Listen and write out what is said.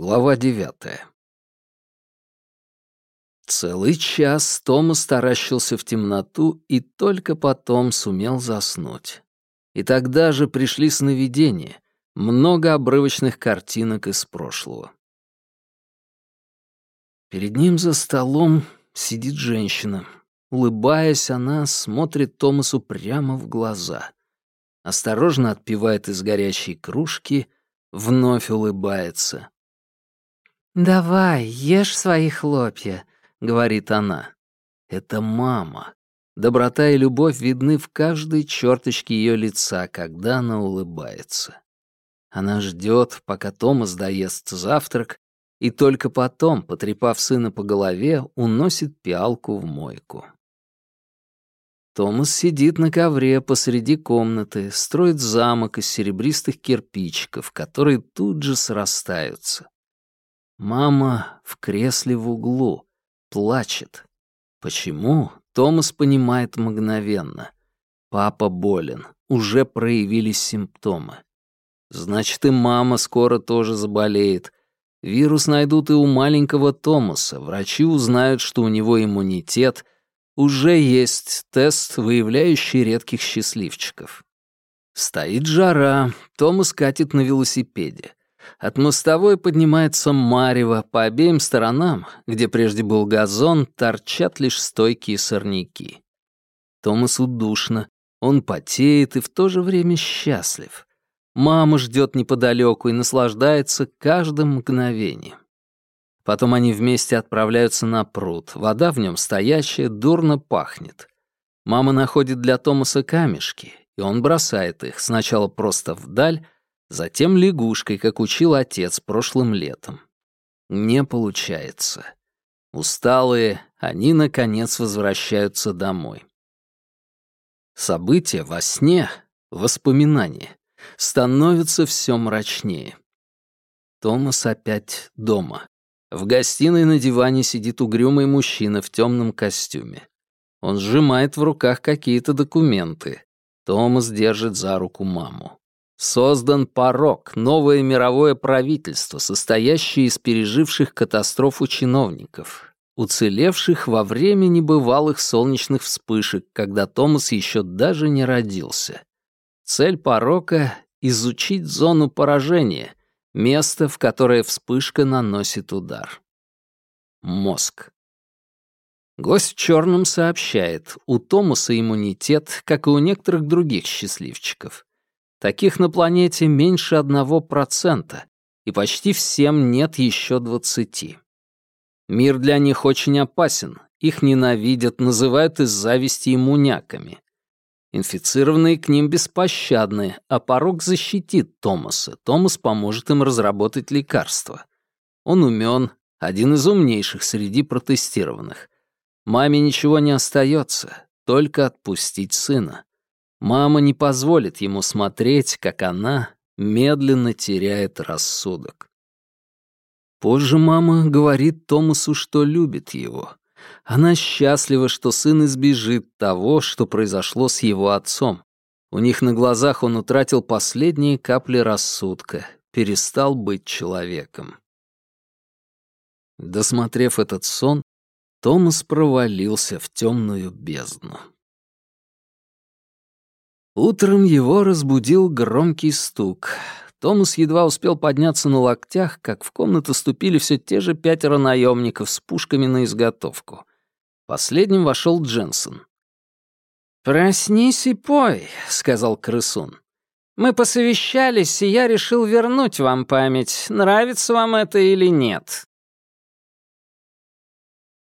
Глава девятая. Целый час Томас таращился в темноту и только потом сумел заснуть. И тогда же пришли сновидения, много обрывочных картинок из прошлого. Перед ним за столом сидит женщина. Улыбаясь, она смотрит Томасу прямо в глаза. Осторожно отпивает из горячей кружки, вновь улыбается. «Давай, ешь свои хлопья», — говорит она. Это мама. Доброта и любовь видны в каждой черточке ее лица, когда она улыбается. Она ждет, пока Томас доест завтрак, и только потом, потрепав сына по голове, уносит пиалку в мойку. Томас сидит на ковре посреди комнаты, строит замок из серебристых кирпичиков, которые тут же срастаются. Мама в кресле в углу, плачет. Почему? Томас понимает мгновенно. Папа болен, уже проявились симптомы. Значит, и мама скоро тоже заболеет. Вирус найдут и у маленького Томаса. Врачи узнают, что у него иммунитет. Уже есть тест, выявляющий редких счастливчиков. Стоит жара, Томас катит на велосипеде. От мостовой поднимается марево, по обеим сторонам, где прежде был газон, торчат лишь стойкие сорняки. Томасу душно, он потеет и в то же время счастлив. Мама ждет неподалеку и наслаждается каждым мгновением. Потом они вместе отправляются на пруд. Вода в нем стоящая, дурно пахнет. Мама находит для Томаса камешки, и он бросает их сначала просто вдаль, затем лягушкой, как учил отец прошлым летом. Не получается. Усталые, они, наконец, возвращаются домой. События во сне, воспоминания, становятся все мрачнее. Томас опять дома. В гостиной на диване сидит угрюмый мужчина в темном костюме. Он сжимает в руках какие-то документы. Томас держит за руку маму. Создан порог, новое мировое правительство, состоящее из переживших катастрофу чиновников, уцелевших во время небывалых солнечных вспышек, когда Томас еще даже не родился. Цель порока — изучить зону поражения, место, в которое вспышка наносит удар. Мозг. Гость в черном сообщает, у Томаса иммунитет, как и у некоторых других счастливчиков. Таких на планете меньше одного процента, и почти всем нет еще двадцати. Мир для них очень опасен, их ненавидят, называют из зависти иммуняками. Инфицированные к ним беспощадны, а порог защитит Томаса. Томас поможет им разработать лекарство. Он умен, один из умнейших среди протестированных. Маме ничего не остается, только отпустить сына. Мама не позволит ему смотреть, как она медленно теряет рассудок. Позже мама говорит Томасу, что любит его. Она счастлива, что сын избежит того, что произошло с его отцом. У них на глазах он утратил последние капли рассудка, перестал быть человеком. Досмотрев этот сон, Томас провалился в темную бездну. Утром его разбудил громкий стук. Томас едва успел подняться на локтях, как в комнату ступили все те же пятеро наемников с пушками на изготовку. Последним вошел Дженсен. «Проснись и пой», — сказал крысун. «Мы посовещались, и я решил вернуть вам память, нравится вам это или нет».